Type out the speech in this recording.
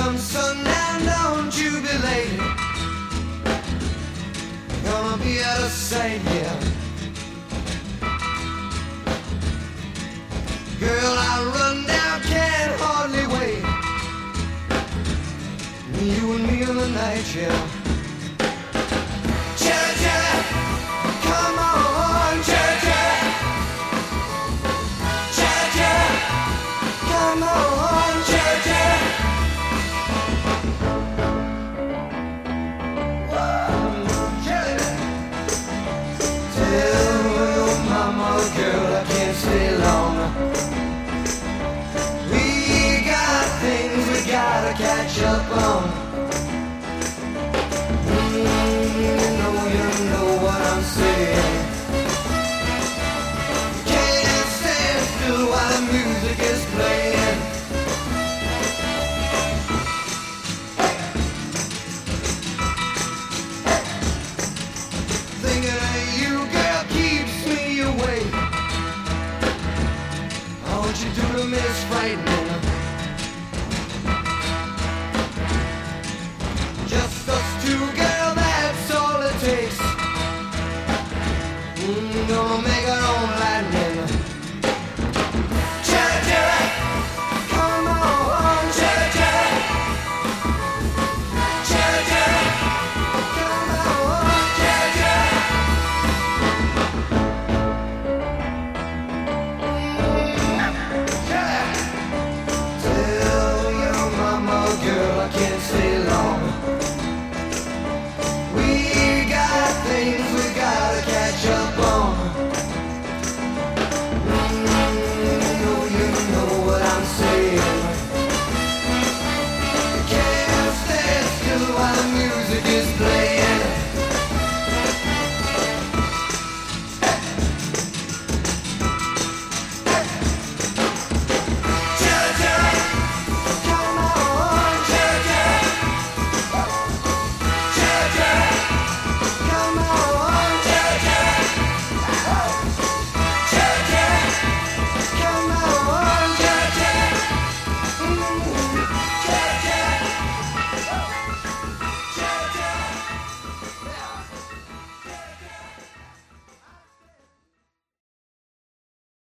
Come sundown, don't you be late. Gonna be out of sight here. Girl, I run down, can't hardly wait. You and me in the night, yeah. Cherry, come on. Cherry, cherry, come on, girl, I can't stay long. We got things we gotta catch up on. Me is frightening. Just us two, girl, that's all it takes. Mm, gonna make our own lightning. I can't stay long.